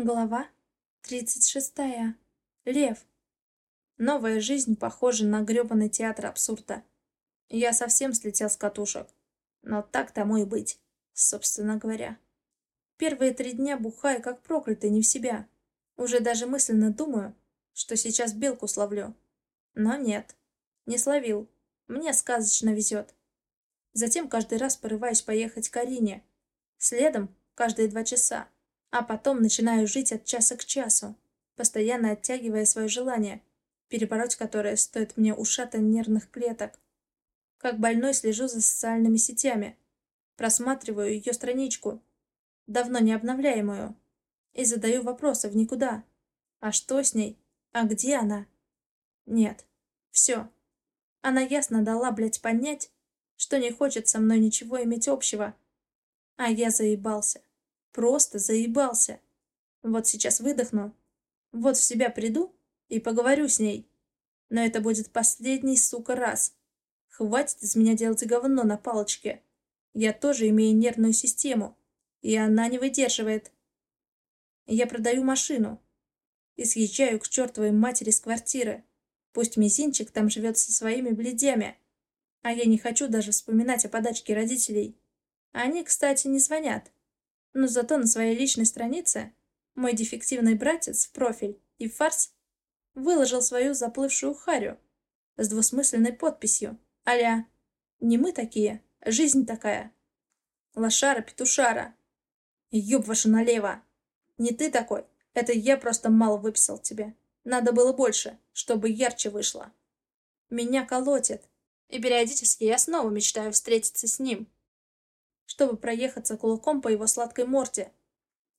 Глава 36. Лев. Новая жизнь похожа на грёбаный театр абсурда. Я совсем слетел с катушек. Но так тому и быть, собственно говоря. Первые три дня бухаю, как проклятый, не в себя. Уже даже мысленно думаю, что сейчас белку словлю. Но нет, не словил. Мне сказочно везет. Затем каждый раз порываюсь поехать к Арине. Следом каждые два часа а потом начинаю жить от часа к часу, постоянно оттягивая свое желание, перебороть которое стоит мне ушата нервных клеток. Как больной слежу за социальными сетями, просматриваю ее страничку, давно не обновляемую, и задаю вопросы в никуда. А что с ней? А где она? Нет. Все. Она ясно дала, блядь, понять, что не хочет со мной ничего иметь общего. А я заебался. Просто заебался. Вот сейчас выдохну, вот в себя приду и поговорю с ней. Но это будет последний, сука, раз. Хватит из меня делать говно на палочке. Я тоже имею нервную систему, и она не выдерживает. Я продаю машину и съезжаю к чертовой матери с квартиры. Пусть мизинчик там живет со своими бледями. А я не хочу даже вспоминать о подачке родителей. Они, кстати, не звонят. Но зато на своей личной странице мой дефективный братец в профиль и в фарс выложил свою заплывшую харю с двусмысленной подписью а «Не мы такие, жизнь такая». Лошара-петушара. Ёб вашу налево. Не ты такой, это я просто мало выписал тебе. Надо было больше, чтобы ярче вышло. Меня колотит, и периодически я снова мечтаю встретиться с ним чтобы проехаться кулаком по его сладкой морде.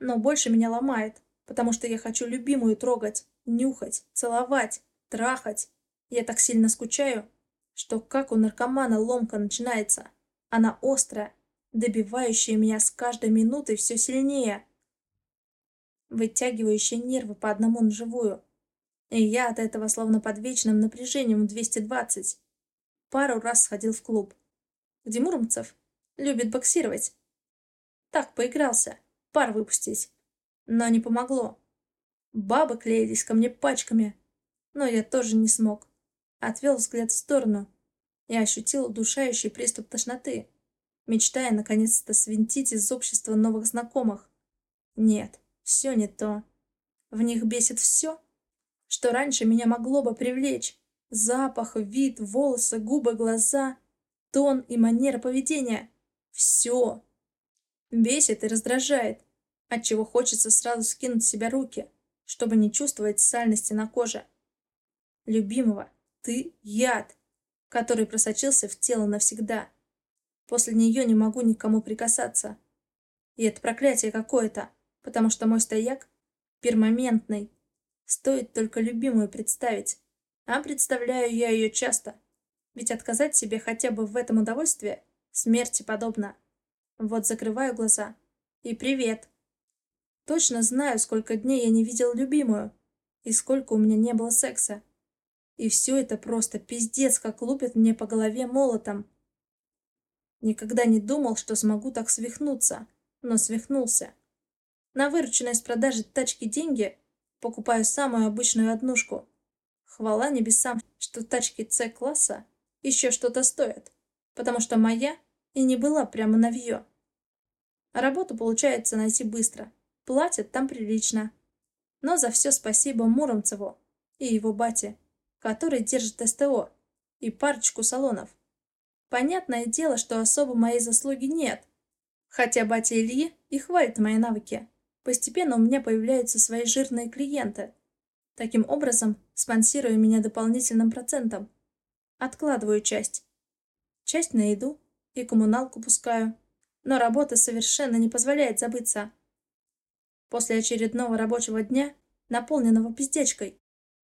Но больше меня ломает, потому что я хочу любимую трогать, нюхать, целовать, трахать. Я так сильно скучаю, что как у наркомана ломка начинается. Она острая, добивающая меня с каждой минутой все сильнее, вытягивающая нервы по одному на живую. И я от этого словно под вечным напряжением в 220. Пару раз сходил в клуб, где Муромцев Любит боксировать. Так, поигрался. Пар выпустить. Но не помогло. Бабы клеились ко мне пачками. Но я тоже не смог. Отвел взгляд в сторону и ощутил удушающий приступ тошноты, мечтая наконец-то свинтить из общества новых знакомых. Нет, все не то. В них бесит все, что раньше меня могло бы привлечь. Запах, вид, волосы, губы, глаза, тон и манера поведения. Все. Бесит и раздражает, отчего хочется сразу скинуть с себя руки, чтобы не чувствовать сальности на коже. Любимого, ты яд, который просочился в тело навсегда. После нее не могу никому прикасаться. И это проклятие какое-то, потому что мой стояк пермоментный. Стоит только любимую представить. А представляю я ее часто. Ведь отказать себе хотя бы в этом удовольствии Смерти подобно. Вот закрываю глаза. И привет. Точно знаю, сколько дней я не видел любимую. И сколько у меня не было секса. И все это просто пиздец, как лупит мне по голове молотом. Никогда не думал, что смогу так свихнуться, но свихнулся. На вырученные с продажи тачки деньги покупаю самую обычную однушку. Хвала небесам, что тачки С-класса еще что-то стоят потому что моя и не была прямо навье. Работу получается найти быстро, платят там прилично. Но за все спасибо Муромцеву и его бате, который держит СТО и парочку салонов. Понятное дело, что особо моей заслуги нет. Хотя батя Ильи и хвалит мои навыки. Постепенно у меня появляются свои жирные клиенты. Таким образом, спонсируя меня дополнительным процентом. Откладываю часть часть на еду и коммуналку пускаю. Но работа совершенно не позволяет забыться. После очередного рабочего дня, наполненного пиздечкой,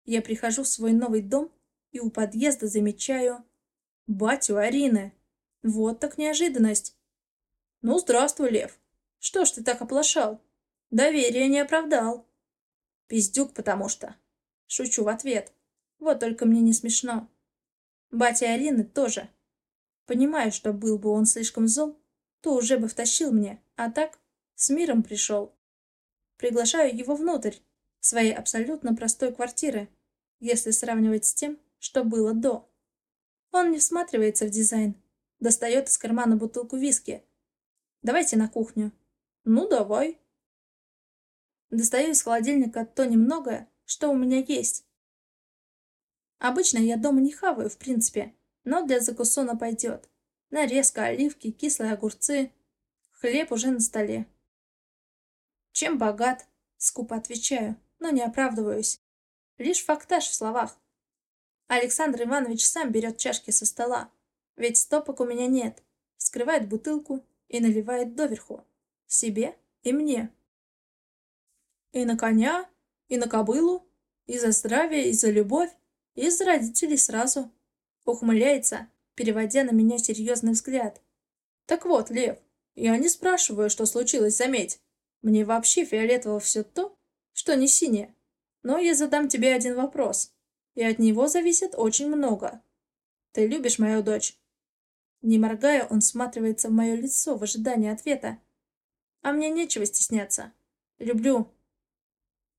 я прихожу в свой новый дом и у подъезда замечаю батю Арины. Вот так неожиданность. Ну, здравствуй, Лев. Что ж ты так оплошал? Доверие не оправдал. Пиздюк, потому что. Шучу в ответ. Вот только мне не смешно. Батя Арины тоже. Понимаю, что был бы он слишком зол, то уже бы втащил мне, а так с миром пришел. Приглашаю его внутрь, своей абсолютно простой квартиры, если сравнивать с тем, что было до. Он не всматривается в дизайн, достает из кармана бутылку виски. «Давайте на кухню». «Ну, давай». Достаю из холодильника то немногое, что у меня есть. Обычно я дома не хаваю, в принципе, но для закусона пойдет. Нарезка, оливки, кислые огурцы. Хлеб уже на столе. Чем богат? Скупо отвечаю, но не оправдываюсь. Лишь фактаж в словах. Александр Иванович сам берет чашки со стола. Ведь стопок у меня нет. Вскрывает бутылку и наливает доверху. Себе и мне. И на коня, и на кобылу, и за здравие, и за любовь, и за родителей сразу. Ухмыляется, переводя на меня серьезный взгляд. Так вот, Лев, я не спрашиваю, что случилось, заметь. Мне вообще фиолетово все то, что не синее. Но я задам тебе один вопрос, и от него зависит очень много. Ты любишь мою дочь? Не моргая, он всматривается в мое лицо в ожидании ответа. А мне нечего стесняться. Люблю.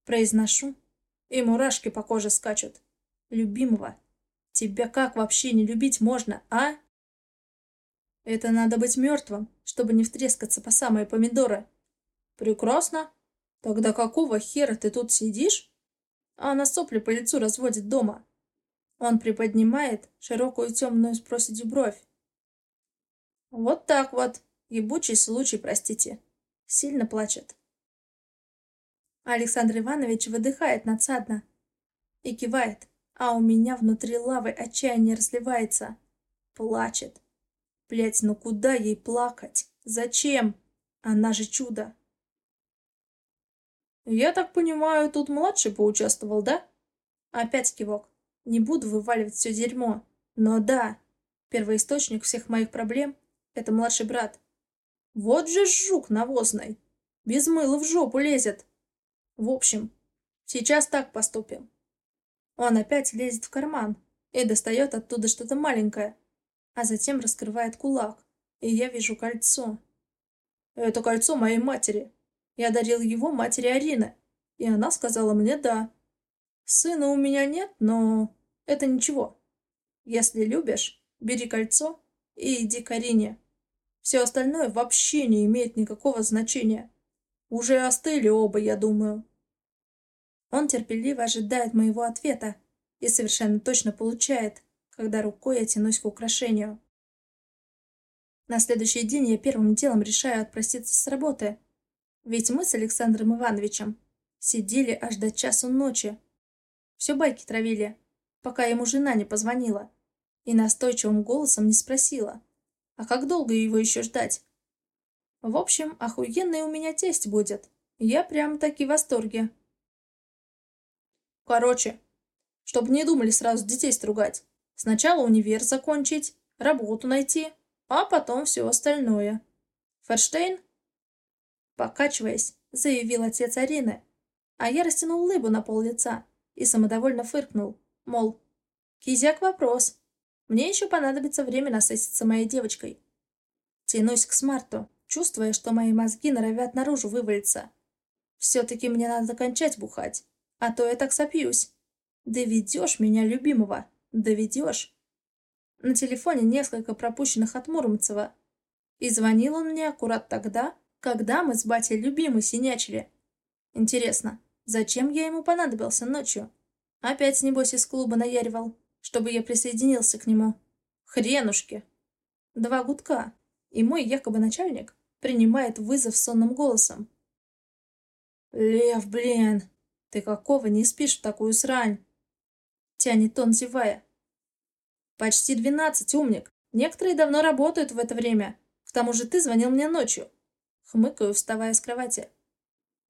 Произношу, и мурашки по коже скачут. Любимого. Тебя как вообще не любить можно, а? Это надо быть мертвым, чтобы не втрескаться по самые помидоры. Прекрасно. Тогда какого хера ты тут сидишь? А она сопли по лицу разводит дома. Он приподнимает широкую темную с проседью бровь. Вот так вот. Ебучий случай, простите. Сильно плачет. Александр Иванович выдыхает надсадно и кивает а у меня внутри лавы отчаяние разливается. Плачет. Блять, ну куда ей плакать? Зачем? Она же чудо. Я так понимаю, тут младший поучаствовал, да? Опять кивок. Не буду вываливать все дерьмо. Но да, первоисточник всех моих проблем — это младший брат. Вот же жук навозный. Без мыла в жопу лезет. В общем, сейчас так поступим. Он опять лезет в карман и достает оттуда что-то маленькое, а затем раскрывает кулак, и я вижу кольцо. Это кольцо моей матери. Я дарил его матери Арины, и она сказала мне «да». Сына у меня нет, но это ничего. Если любишь, бери кольцо и иди к Арине. Все остальное вообще не имеет никакого значения. Уже остыли оба, я думаю. Он терпеливо ожидает моего ответа и совершенно точно получает, когда рукой я тянусь к украшению. На следующий день я первым делом решаю отпроситься с работы. Ведь мы с Александром Ивановичем сидели аж до часу ночи. Все байки травили, пока ему жена не позвонила и настойчивым голосом не спросила, а как долго его еще ждать. В общем, охуенный у меня тесть будет. Я прям таки в восторге. Короче, чтобы не думали сразу детей стругать. Сначала универ закончить, работу найти, а потом все остальное. Ферштейн? Покачиваясь, заявил отец Арины, а я растянул лыбу на пол лица и самодовольно фыркнул, мол, кизяк вопрос. Мне еще понадобится время насытиться моей девочкой. Тянусь к смарту, чувствуя, что мои мозги норовят наружу вывалиться. Все-таки мне надо кончать бухать. А то я так сопьюсь. Доведешь меня, любимого, доведешь. На телефоне несколько пропущенных от Муромцева. И звонил он мне аккурат тогда, когда мы с батей любимый синячили. Интересно, зачем я ему понадобился ночью? Опять, небось, из клуба наяривал, чтобы я присоединился к нему. Хренушки. Два гудка, и мой якобы начальник принимает вызов сонным голосом. «Лев, блин, «Ты какого не спишь в такую срань?» Тянет он, зевая. «Почти двенадцать, умник. Некоторые давно работают в это время. К тому же ты звонил мне ночью». Хмыкаю, вставая с кровати.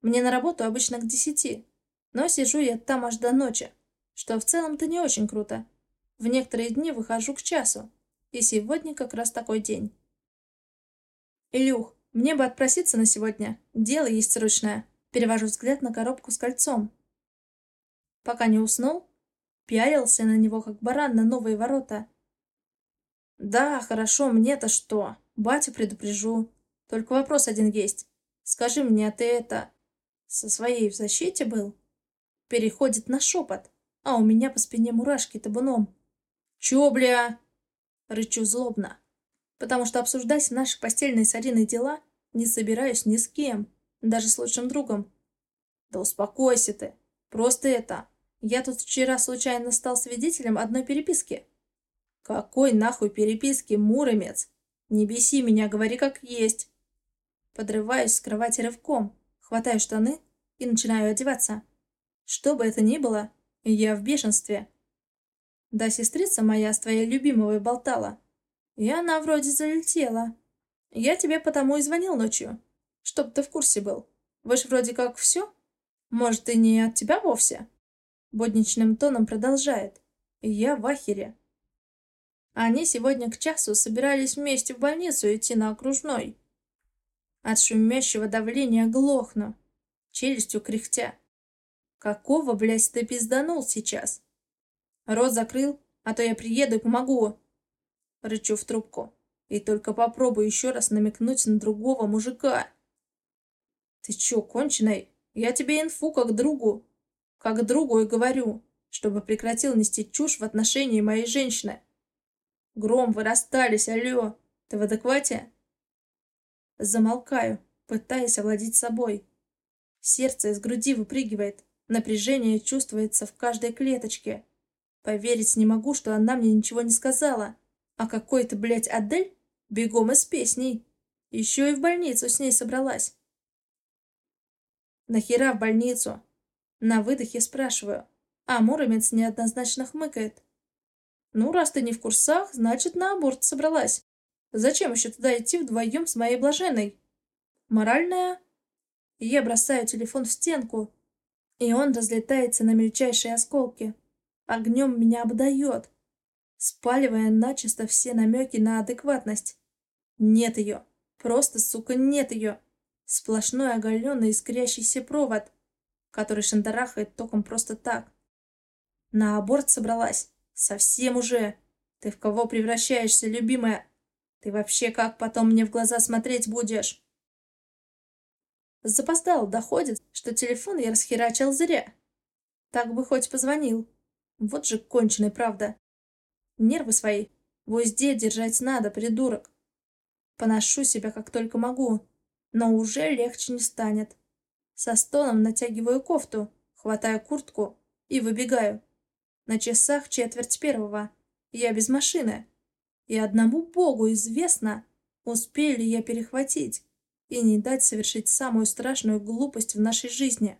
«Мне на работу обычно к десяти, но сижу я там аж до ночи, что в целом-то не очень круто. В некоторые дни выхожу к часу, и сегодня как раз такой день». «Илюх, мне бы отпроситься на сегодня. Дело есть срочное». Перевожу взгляд на коробку с кольцом. Пока не уснул, пялился на него, как баран на новые ворота. «Да, хорошо, мне-то что? Батю предупрежу. Только вопрос один есть. Скажи мне, а ты это... Со своей в защите был. Переходит на шепот, а у меня по спине мурашки табуном. «Чё, бля?» Рычу злобно, потому что обсуждать наши постельные с Ариной дела не собираюсь ни с кем, даже с лучшим другом. Да успокойся ты. Просто это. Я тут вчера случайно стал свидетелем одной переписки. Какой нахуй переписки, Муромец? Не беси меня, говори как есть. Подрываюсь с кровати рывком, хватаю штаны и начинаю одеваться. Что бы это ни было, я в бешенстве. Да, сестрица моя с твоей любимой болтала. И она вроде залетела. Я тебе потому и звонил ночью, чтоб ты в курсе был. Вы ж вроде как все. Может, и не от тебя вовсе? Бодничным тоном продолжает. И я в ахере. Они сегодня к часу собирались вместе в больницу идти на окружной. От шумящего давления глохну, челюстью кряхтя. Какого, блядь, ты пизданул сейчас? Рот закрыл, а то я приеду и помогу. Рычу в трубку. И только попробую еще раз намекнуть на другого мужика. Ты чё, конченый? Я тебе инфу как другу. Как другу и говорю, чтобы прекратил нести чушь в отношении моей женщины. Гром, вы расстались, алло. Ты в адеквате? Замолкаю, пытаясь овладеть собой. Сердце из груди выпрыгивает. Напряжение чувствуется в каждой клеточке. Поверить не могу, что она мне ничего не сказала. А какой-то, блядь, Адель бегом из песней. Еще и в больницу с ней собралась. Нахера в больницу? На выдохе спрашиваю. А Муромец неоднозначно хмыкает. Ну, раз ты не в курсах, значит, на аборт собралась. Зачем еще туда идти вдвоем с моей блаженной? Моральная? Я бросаю телефон в стенку, и он разлетается на мельчайшие осколки. Огнем меня обдает, спаливая начисто все намеки на адекватность. Нет ее. Просто, сука, нет ее. Сплошной оголенный искрящийся провод, который шандарахает током просто так. На аборт собралась. Совсем уже. Ты в кого превращаешься, любимая? Ты вообще как потом мне в глаза смотреть будешь? Запоздал, доходит, что телефон я расхерачил зря. Так бы хоть позвонил. Вот же конченый, правда. Нервы свои в узде держать надо, придурок. Поношу себя как только могу, но уже легче не станет. Со стоном натягиваю кофту, хватаю куртку и выбегаю. На часах четверть первого. Я без машины. И одному богу известно, успею ли я перехватить и не дать совершить самую страшную глупость в нашей жизни.